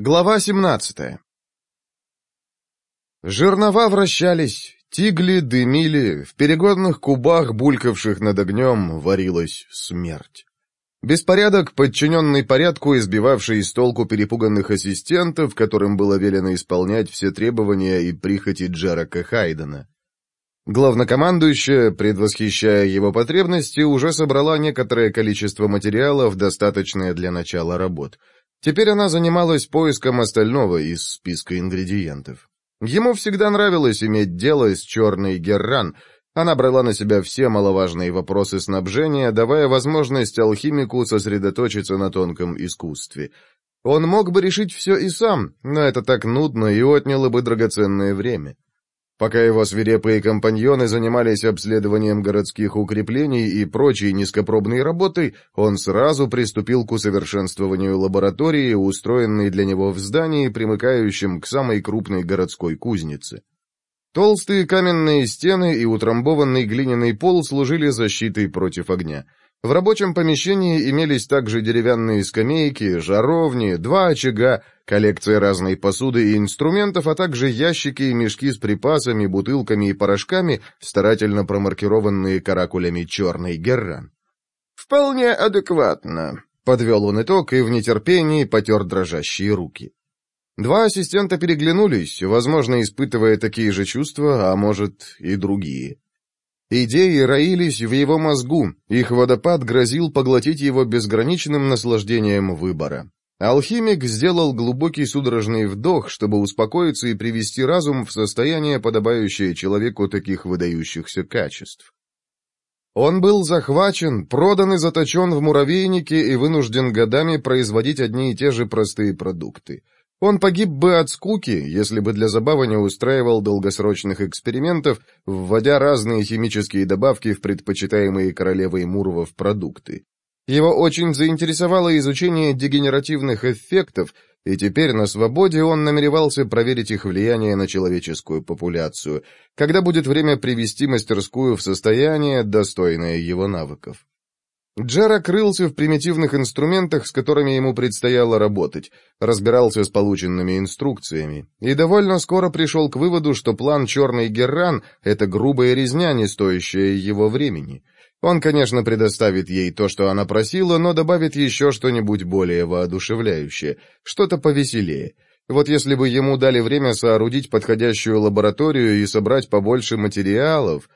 Глава 17 Жернова вращались, тигли дымили, в перегодных кубах, булькавших над огнем, варилась смерть. Беспорядок, подчиненный порядку, избивавший из толку перепуганных ассистентов, которым было велено исполнять все требования и прихоти Джерака Хайдена. Главнокомандующая, предвосхищая его потребности, уже собрала некоторое количество материалов, достаточное для начала работ — Теперь она занималась поиском остального из списка ингредиентов. Ему всегда нравилось иметь дело с черной Герран. Она брала на себя все маловажные вопросы снабжения, давая возможность алхимику сосредоточиться на тонком искусстве. Он мог бы решить все и сам, но это так нудно и отняло бы драгоценное время. Пока его свирепые компаньоны занимались обследованием городских укреплений и прочей низкопробной работой, он сразу приступил к усовершенствованию лаборатории, устроенной для него в здании, примыкающем к самой крупной городской кузнице. Толстые каменные стены и утрамбованный глиняный пол служили защитой против огня. В рабочем помещении имелись также деревянные скамейки, жаровни, два очага, коллекция разной посуды и инструментов, а также ящики и мешки с припасами, бутылками и порошками, старательно промаркированные каракулями черный герран. «Вполне адекватно», — подвел он итог и в нетерпении потер дрожащие руки. Два ассистента переглянулись, возможно, испытывая такие же чувства, а может и другие. Идеи роились в его мозгу, их водопад грозил поглотить его безграничным наслаждением выбора. Алхимик сделал глубокий судорожный вдох, чтобы успокоиться и привести разум в состояние, подобающее человеку таких выдающихся качеств. Он был захвачен, продан и заточен в муравейнике и вынужден годами производить одни и те же простые продукты – он погиб бы от скуки, если бы для забавы не устраивал долгосрочных экспериментов, вводя разные химические добавки в предпочитаемые королевой Мурвов продукты. Его очень заинтересовало изучение дегенеративных эффектов, и теперь на свободе он намеревался проверить их влияние на человеческую популяцию, когда будет время привести мастерскую в состояние, достойное его навыков. Джерак рылся в примитивных инструментах, с которыми ему предстояло работать, разбирался с полученными инструкциями и довольно скоро пришел к выводу, что план «Черный Герран» — это грубая резня, не стоящая его времени. Он, конечно, предоставит ей то, что она просила, но добавит еще что-нибудь более воодушевляющее, что-то повеселее. Вот если бы ему дали время соорудить подходящую лабораторию и собрать побольше материалов...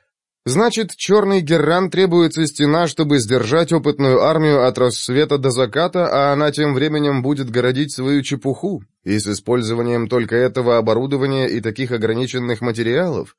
Значит, черный Герран требуется стена, чтобы сдержать опытную армию от рассвета до заката, а она тем временем будет городить свою чепуху, и с использованием только этого оборудования и таких ограниченных материалов.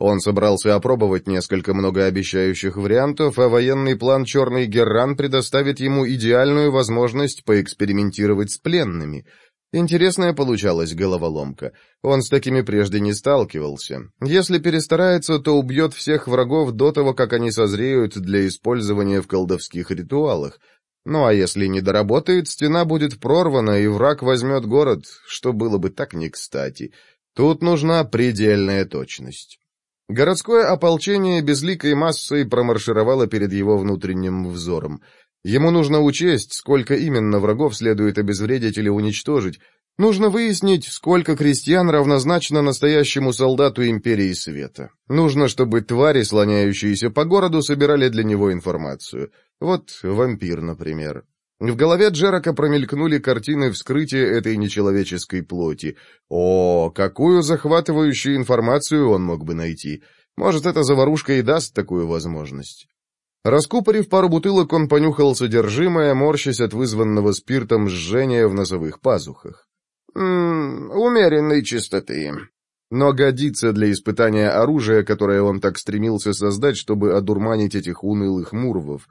Он собрался опробовать несколько многообещающих вариантов, а военный план «Черный Герран» предоставит ему идеальную возможность поэкспериментировать с пленными — Интересная получалась головоломка. Он с такими прежде не сталкивался. Если перестарается, то убьет всех врагов до того, как они созреют для использования в колдовских ритуалах. Ну а если не доработает, стена будет прорвана, и враг возьмет город, что было бы так не кстати. Тут нужна предельная точность. Городское ополчение безликой массой промаршировало перед его внутренним взором. Ему нужно учесть, сколько именно врагов следует обезвредить или уничтожить. Нужно выяснить, сколько крестьян равнозначно настоящему солдату Империи Света. Нужно, чтобы твари, слоняющиеся по городу, собирали для него информацию. Вот вампир, например. В голове Джерака промелькнули картины вскрытия этой нечеловеческой плоти. О, какую захватывающую информацию он мог бы найти! Может, эта заварушка и даст такую возможность. Раскупорив пару бутылок, он понюхал содержимое, морщась от вызванного спиртом жжения в носовых пазухах. «Ммм, умеренной чистоты», но годится для испытания оружия, которое он так стремился создать, чтобы одурманить этих унылых мурвов.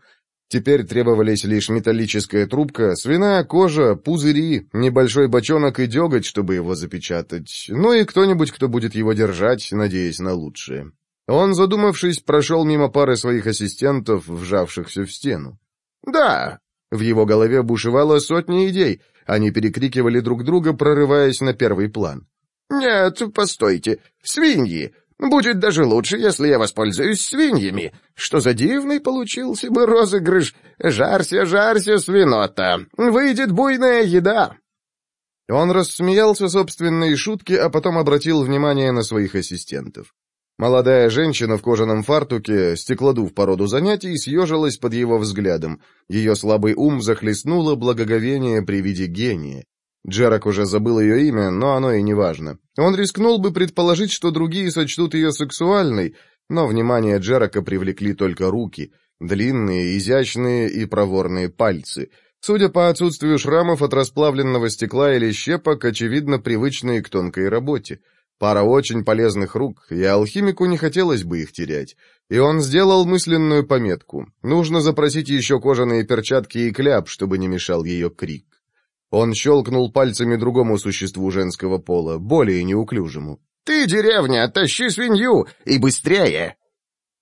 Теперь требовались лишь металлическая трубка, свиная кожа, пузыри, небольшой бочонок и деготь, чтобы его запечатать, ну и кто-нибудь, кто будет его держать, надеясь на лучшее. Он, задумавшись, прошел мимо пары своих ассистентов, вжавшихся в стену. «Да!» В его голове бушевало сотни идей. Они перекрикивали друг друга, прорываясь на первый план. «Нет, постойте. Свиньи! Будет даже лучше, если я воспользуюсь свиньями. Что за дивный получился бы розыгрыш? Жарся, жарся, свинота! Выйдет буйная еда!» Он рассмеялся собственной шутке, а потом обратил внимание на своих ассистентов. Молодая женщина в кожаном фартуке, стеклоду в породу занятий, съежилась под его взглядом. Ее слабый ум захлестнуло благоговение при виде гения. Джерак уже забыл ее имя, но оно и не важно. Он рискнул бы предположить, что другие сочтут ее сексуальной, но внимание Джерака привлекли только руки. Длинные, изящные и проворные пальцы. Судя по отсутствию шрамов от расплавленного стекла или щепок, очевидно, привычные к тонкой работе. Пара очень полезных рук, и алхимику не хотелось бы их терять. И он сделал мысленную пометку. Нужно запросить еще кожаные перчатки и кляп, чтобы не мешал ее крик. Он щелкнул пальцами другому существу женского пола, более неуклюжему. «Ты, деревня, тащи свинью! И быстрее!»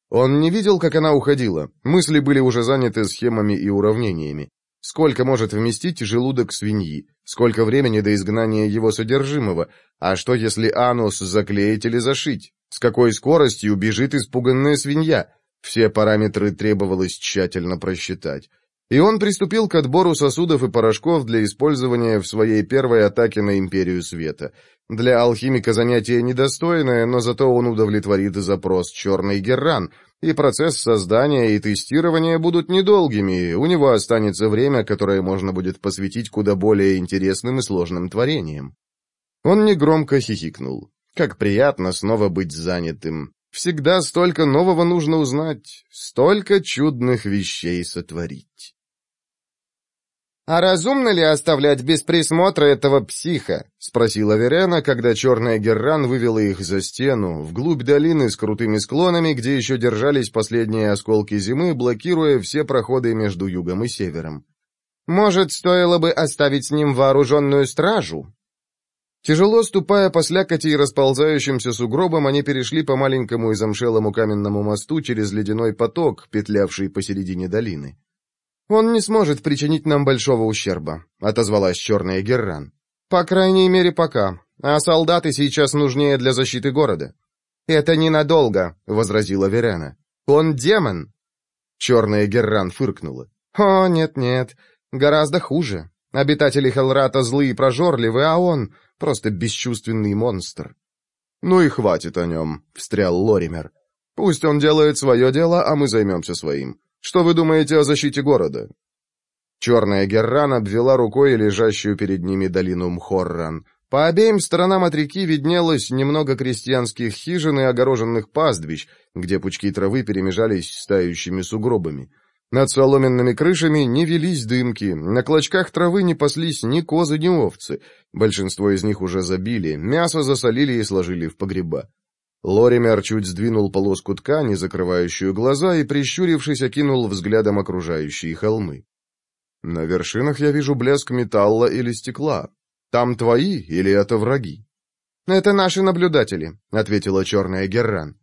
Он не видел, как она уходила. Мысли были уже заняты схемами и уравнениями. Сколько может вместить желудок свиньи? Сколько времени до изгнания его содержимого? А что, если анус заклеить или зашить? С какой скоростью бежит испуганная свинья? Все параметры требовалось тщательно просчитать. И он приступил к отбору сосудов и порошков для использования в своей первой атаке на Империю Света. Для алхимика занятие недостойное, но зато он удовлетворит запрос «Черный Герран», и процесс создания и тестирования будут недолгими, у него останется время, которое можно будет посвятить куда более интересным и сложным творениям. Он негромко хихикнул. Как приятно снова быть занятым. Всегда столько нового нужно узнать, столько чудных вещей сотворить. «А разумно ли оставлять без присмотра этого психа?» — спросила Верена, когда черная Герран вывела их за стену, вглубь долины с крутыми склонами, где еще держались последние осколки зимы, блокируя все проходы между югом и севером. «Может, стоило бы оставить с ним вооруженную стражу?» Тяжело ступая по слякоти и расползающимся сугробам, они перешли по маленькому и замшелому каменному мосту через ледяной поток, петлявший посередине долины. «Он не сможет причинить нам большого ущерба», — отозвалась черная Герран. «По крайней мере, пока. А солдаты сейчас нужнее для защиты города». «Это ненадолго», — возразила Верена. «Он демон». Черная Герран фыркнула. «О, нет-нет, гораздо хуже. Обитатели Хелрата злые и прожорливы, а он просто бесчувственный монстр». «Ну и хватит о нем», — встрял Лоример. «Пусть он делает свое дело, а мы займемся своим. Что вы думаете о защите города?» Черная Герран обвела рукой лежащую перед ними долину Мхорран. По обеим сторонам от реки виднелось немного крестьянских хижин и огороженных пастбищ, где пучки травы перемежались стающими сугробами. Над соломенными крышами не велись дымки, на клочках травы не паслись ни козы, ни овцы. Большинство из них уже забили, мясо засолили и сложили в погреба. Лори Мерчуть сдвинул полоску ткани, закрывающую глаза, и, прищурившись, окинул взглядом окружающие холмы. «На вершинах я вижу блеск металла или стекла. Там твои или это враги?» «Это наши наблюдатели», — ответила черная Герран.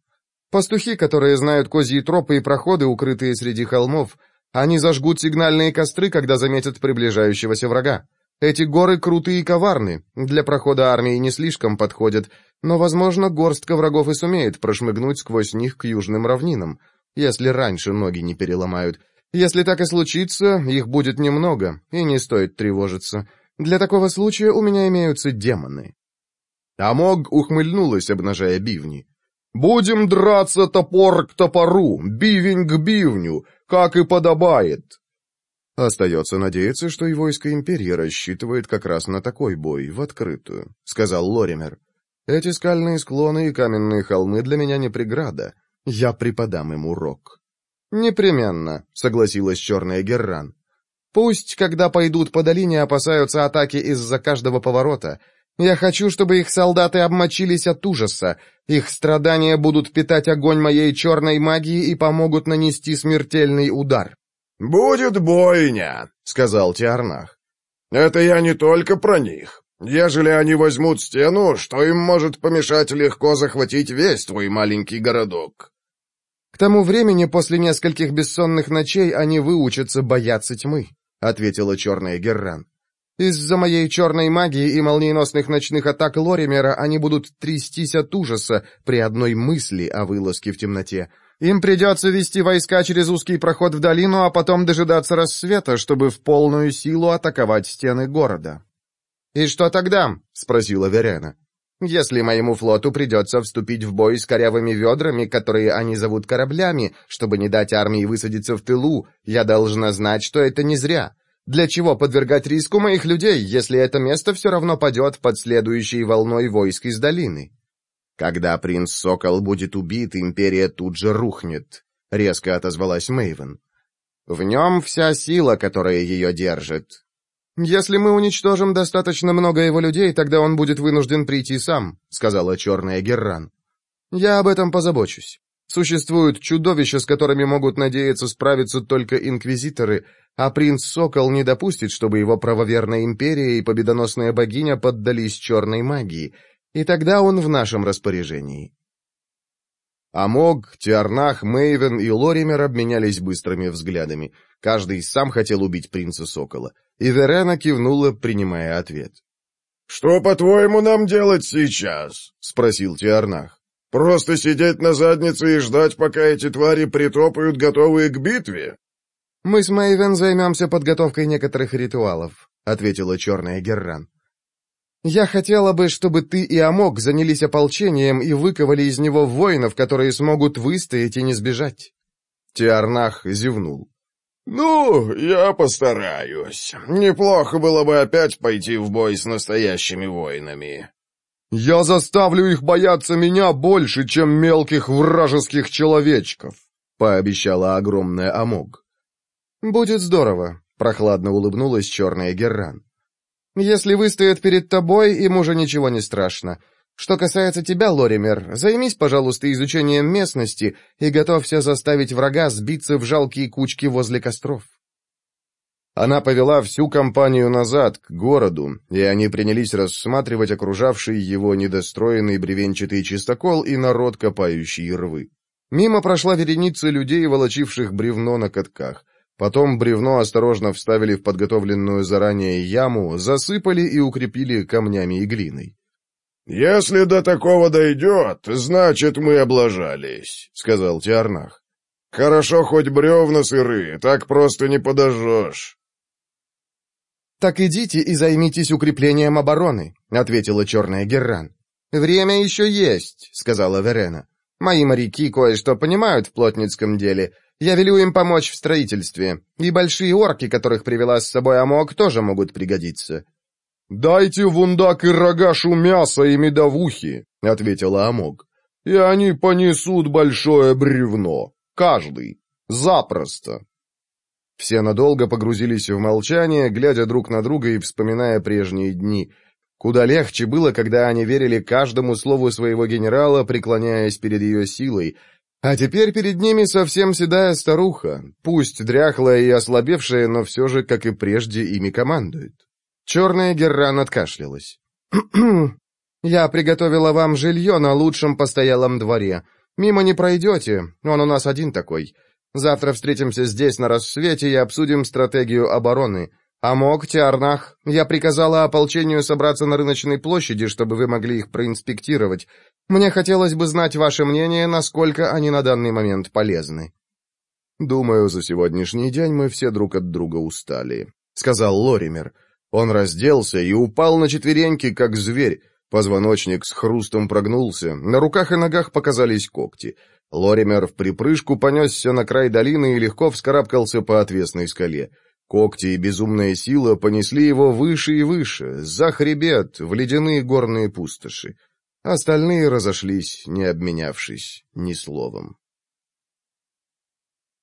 «Пастухи, которые знают козьи тропы и проходы, укрытые среди холмов, они зажгут сигнальные костры, когда заметят приближающегося врага. Эти горы крутые и коварны, для прохода армии не слишком подходят, но, возможно, горстка врагов и сумеет прошмыгнуть сквозь них к южным равнинам, если раньше ноги не переломают. Если так и случится, их будет немного, и не стоит тревожиться. Для такого случая у меня имеются демоны». Амог ухмыльнулась, обнажая бивни. «Будем драться топор к топору, бивень к бивню, как и подобает». «Остается надеяться, что и войско Империи рассчитывает как раз на такой бой, в открытую», — сказал Лоример. Эти скальные склоны и каменные холмы для меня не преграда. Я преподам им урок». «Непременно», — согласилась черная Герран. «Пусть, когда пойдут по долине, опасаются атаки из-за каждого поворота. Я хочу, чтобы их солдаты обмочились от ужаса. Их страдания будут питать огонь моей черной магии и помогут нанести смертельный удар». «Будет бойня», — сказал Тиарнах. «Это я не только про них. Ежели они возьмут стену, что им может помешать легко захватить весь твой маленький городок?» «К тому времени, после нескольких бессонных ночей, они выучатся бояться тьмы», — ответила черная Герран. «Из-за моей черной магии и молниеносных ночных атак Лоримера они будут трястись от ужаса при одной мысли о вылазке в темноте. Им придется вести войска через узкий проход в долину, а потом дожидаться рассвета, чтобы в полную силу атаковать стены города». «И что тогда?» — спросила Верена. «Если моему флоту придется вступить в бой с корявыми ведрами, которые они зовут кораблями, чтобы не дать армии высадиться в тылу, я должна знать, что это не зря. Для чего подвергать риску моих людей, если это место все равно падет под следующей волной войск из долины?» «Когда принц Сокол будет убит, империя тут же рухнет», — резко отозвалась Мэйвен. «В нем вся сила, которая ее держит», «Если мы уничтожим достаточно много его людей, тогда он будет вынужден прийти сам», — сказала черная Герран. «Я об этом позабочусь. Существуют чудовища, с которыми могут надеяться справиться только инквизиторы, а принц Сокол не допустит, чтобы его правоверная империя и победоносная богиня поддались черной магии, и тогда он в нашем распоряжении». Амог, Тиарнах, Мэйвен и Лоример обменялись быстрыми взглядами. Каждый сам хотел убить принца Сокола. Иверена кивнула, принимая ответ. «Что, по-твоему, нам делать сейчас?» — спросил Тиарнах. «Просто сидеть на заднице и ждать, пока эти твари притопают, готовые к битве?» «Мы с Мэйвен займемся подготовкой некоторых ритуалов», — ответила черная Герран. «Я хотела бы, чтобы ты и Амок занялись ополчением и выковали из него воинов, которые смогут выстоять и не сбежать». Тиарнах зевнул. «Ну, я постараюсь. Неплохо было бы опять пойти в бой с настоящими воинами». «Я заставлю их бояться меня больше, чем мелких вражеских человечков», — пообещала огромная Амог. «Будет здорово», — прохладно улыбнулась черная Герран. «Если выстоят перед тобой, им уже ничего не страшно. Что касается тебя, Лоример, займись, пожалуйста, изучением местности и готовься заставить врага сбиться в жалкие кучки возле костров. Она повела всю компанию назад, к городу, и они принялись рассматривать окружавший его недостроенный бревенчатый чистокол и народ, копающий рвы. Мимо прошла вереница людей, волочивших бревно на катках. Потом бревно осторожно вставили в подготовленную заранее яму, засыпали и укрепили камнями и глиной. «Если до такого дойдет, значит, мы облажались», — сказал Тиарнах. «Хорошо, хоть бревна сырые, так просто не подожжешь». «Так идите и займитесь укреплением обороны», — ответила черная Герран. «Время еще есть», — сказала Верена. «Мои моряки кое-что понимают в плотницком деле. Я велю им помочь в строительстве. И большие орки, которых привела с собой Амок, тоже могут пригодиться». «Дайте вундак и рогашу мяса и медовухи», — ответила Амок, «И они понесут большое бревно. Каждый. Запросто». Все надолго погрузились в молчание, глядя друг на друга и вспоминая прежние дни. Куда легче было, когда они верили каждому слову своего генерала, преклоняясь перед ее силой. А теперь перед ними совсем седая старуха, пусть дряхлая и ослабевшая, но все же, как и прежде, ими командует. Черная Герран откашлялась. «Я приготовила вам жилье на лучшем постоялом дворе. Мимо не пройдете, он у нас один такой. Завтра встретимся здесь на рассвете и обсудим стратегию обороны. Амок, Тиарнах, я приказала ополчению собраться на рыночной площади, чтобы вы могли их проинспектировать. Мне хотелось бы знать ваше мнение, насколько они на данный момент полезны». «Думаю, за сегодняшний день мы все друг от друга устали», — сказал Лоример. Он разделся и упал на четвереньки, как зверь. Позвоночник с хрустом прогнулся, на руках и ногах показались когти. Лоример в припрыжку понесся на край долины и легко вскарабкался по отвесной скале. Когти и безумная сила понесли его выше и выше, за хребет, в ледяные горные пустоши. Остальные разошлись, не обменявшись ни словом.